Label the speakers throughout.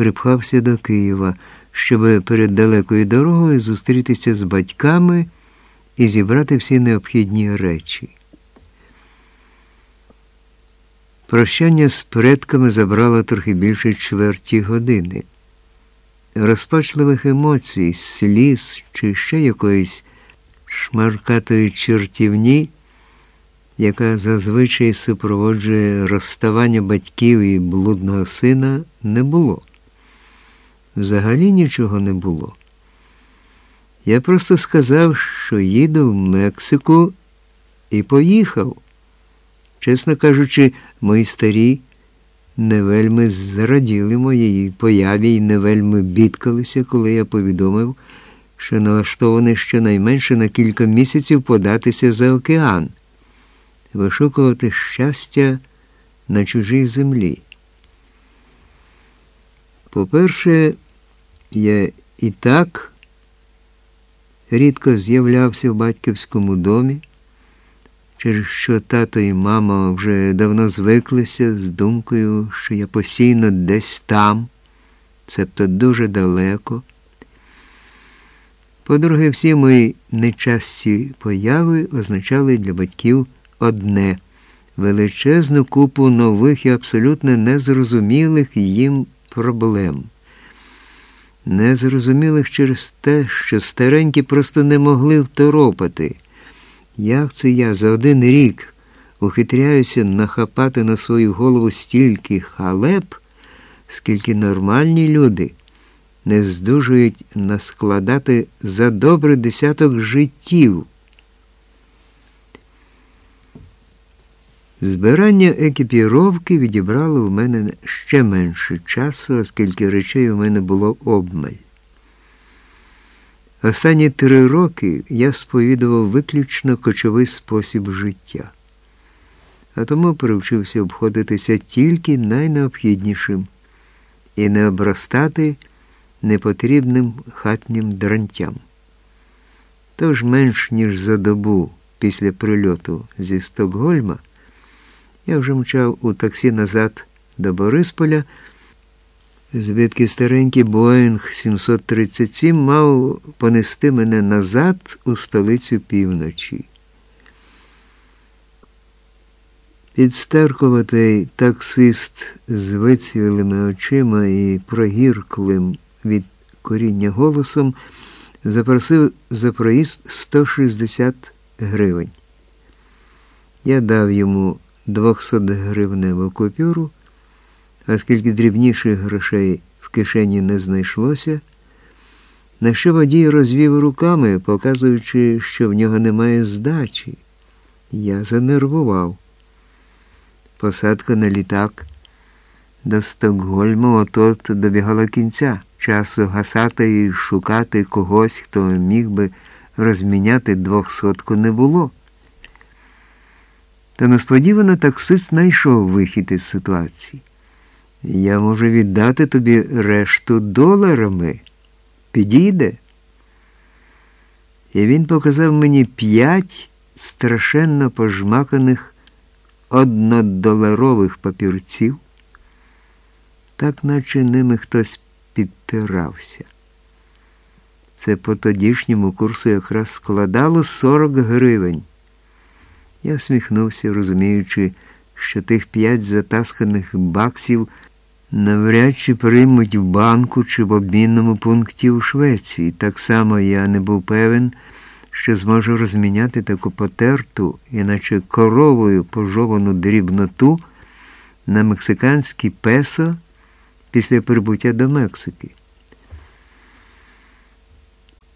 Speaker 1: припхався до Києва, щоб перед далекою дорогою зустрітися з батьками і зібрати всі необхідні речі. Прощання з предками забрало трохи більше чверті години. Розпачливих емоцій, сліз чи ще якоїсь шмаркатої чертівні, яка зазвичай супроводжує розставання батьків і блудного сина, не було. Взагалі нічого не було. Я просто сказав, що їду в Мексику і поїхав. Чесно кажучи, мої старі не вельми зраділи моїй появі і не вельми бідкалися, коли я повідомив, що налаштований щонайменше на кілька місяців податися за океан, вишукувати щастя на чужій землі. По-перше, я і так рідко з'являвся в батьківському домі, через що тато і мама вже давно звиклися з думкою, що я постійно десь там, цебто дуже далеко. По-друге, всі мої нечасті появи означали для батьків одне величезну купу нових і абсолютно незрозумілих їм проблем. Незрозумілих через те, що старенькі просто не могли второпати. Як це я за один рік ухитряюся нахапати на свою голову стільки халеп, скільки нормальні люди не здужують наскладати за добрий десяток життів. Збирання екіпіровки відібрало в мене ще менше часу, оскільки речей у мене було обмаль. Останні три роки я сповідував виключно кочовий спосіб життя, а тому привчився обходитися тільки найнеобхіднішим і не обростати непотрібним хатнім дрантям. Тож менш ніж за добу після прильоту зі Стокгольма я вже мчав у таксі назад до Борисполя, звідки старенький Боїнг 737 мав понести мене назад у столицю півночі. Підстеркуватий таксист з вицвілими очима і прогірклим від коріння голосом запросив за проїзд 160 гривень. Я дав йому 200-гривневу купюру, оскільки дрібніших грошей в кишені не знайшлося, на що водій розвів руками, показуючи, що в нього немає здачі. Я занервував. Посадка на літак до Стокгольму отот добігала кінця, часу гасати і шукати когось, хто міг би розміняти двохсотку не було. Та несподівано таксист знайшов вихід із ситуації. Я можу віддати тобі решту доларами. Підійде? І він показав мені п'ять страшенно пожмаканих однодоларових папірців, так наче ними хтось підтирався. Це по тодішньому курсу якраз складало 40 гривень. Я всміхнувся, розуміючи, що тих п'ять затасканих баксів навряд чи приймуть в банку чи в обмінному пункті у Швеції. Так само я не був певен, що зможу розміняти таку потерту, іначе коровою пожовану дрібноту на мексиканські песо після прибуття до Мексики.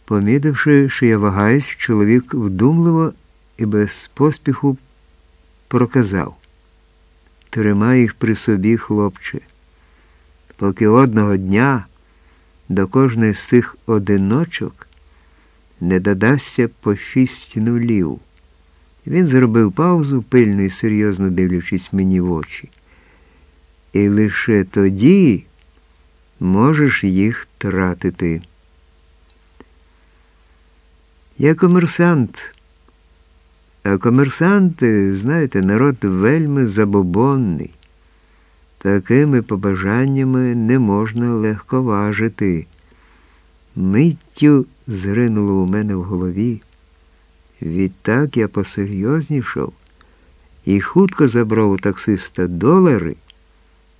Speaker 1: Помітивши, що я вагаюсь, чоловік вдумливо і без поспіху проказав Тримай їх при собі, хлопче, поки одного дня до кожної з цих одиночок не додасться по шість нулів. Він зробив паузу, пильно і серйозно дивлячись мені в очі. І лише тоді можеш їх тратити. Я комерсант. А комерсанти, знаєте, народ вельми забобонний. Такими побажаннями не можна легковажити. Миттю зринуло у мене в голові. Відтак я посерйознішов і хутко забрав у таксиста долари,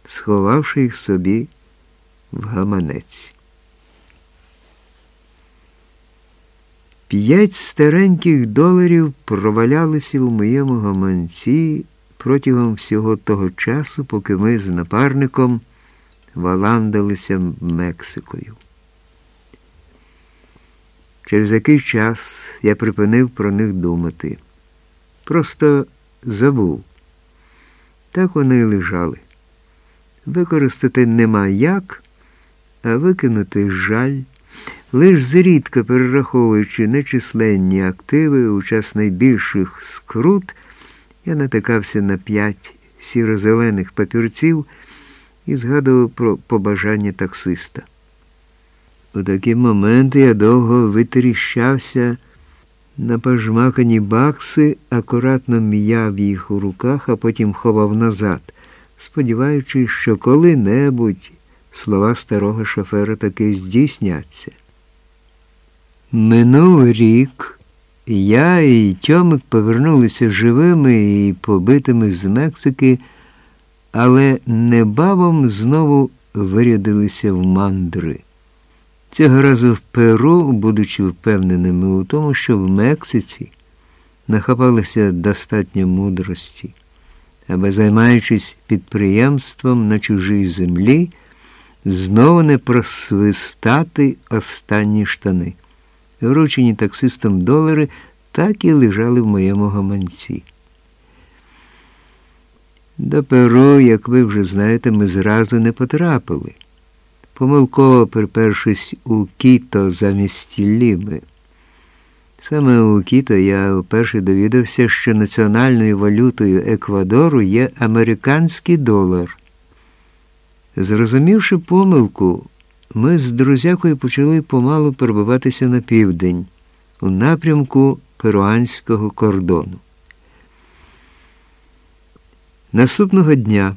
Speaker 1: сховавши їх собі в гаманець. П'ять стареньких доларів провалялися у моєму гаманці протягом всього того часу, поки ми з напарником валандалися Мексикою. Через який час я припинив про них думати. Просто забув. Так вони й лежали. Використати нема як, а викинути жаль. Лиш зрідка перераховуючи нечисленні активи у час найбільших скрут, я натикався на п'ять сіро-зелених папірців і згадував про побажання таксиста. У такі моменти я довго витріщався на пожмакані бакси, акуратно м'яв їх у руках, а потім ховав назад, сподіваючись, що коли-небудь слова старого шофера таки здійсняться. Минув рік, я і Тьомик повернулися живими і побитими з Мексики, але небавом знову вирядилися в мандри. Цього разу в Перу, будучи впевненими у тому, що в Мексиці нахапалися достатньо мудрості, аби займаючись підприємством на чужій землі, знову не просвистати останні штани. Вручені таксистам долари так і лежали в моєму гаманці. До Перу, як ви вже знаєте, ми зразу не потрапили помилково припершись у Кіто замість Ліми. Саме у Кіто я вперше довідався, що національною валютою Еквадору є американський долар. Зрозумівши помилку, ми з друзякою почали помалу перебуватися на південь, у напрямку перуанського кордону. Наступного дня.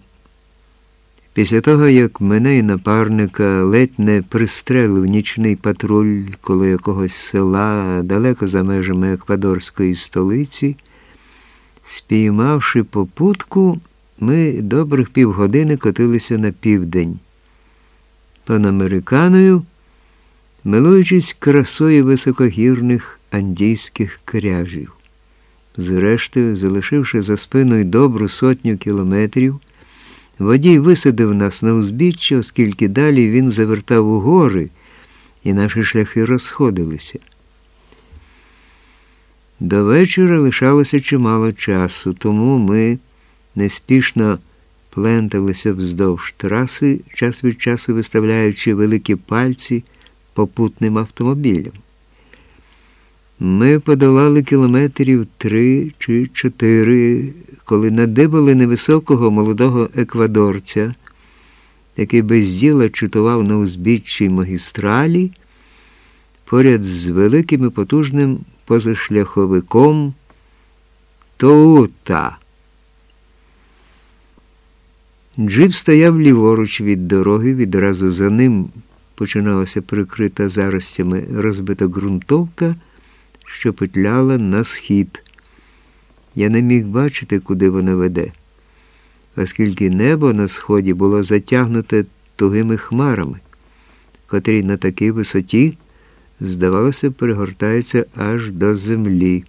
Speaker 1: Після того, як мене і напарника ледь не пристрелив нічний патруль коло якогось села далеко за межами Еквадорської столиці, спіймавши попутку, ми добрих півгодини котилися на південь. Панамериканою, милуючись красою високогірних андійських кряжів. Зрештою, залишивши за спиною добру сотню кілометрів, Водій висадив нас на узбіччя, оскільки далі він завертав у гори, і наші шляхи розходилися. До вечора лишалося чимало часу, тому ми неспішно пленталися вздовж траси, час від часу виставляючи великі пальці попутним автомобілям. Ми подолали кілометрів три чи чотири, коли надибали невисокого молодого еквадорця, який без діла чутував на узбіччій магістралі поряд з великим і потужним позашляховиком Тоута. Джип стояв ліворуч від дороги, відразу за ним починалася прикрита заростями розбита ґрунтовка що петляла на схід. Я не міг бачити, куди вона веде, оскільки небо на сході було затягнуте тугими хмарами, котрі на такій висоті, здавалося, перегортаються аж до землі.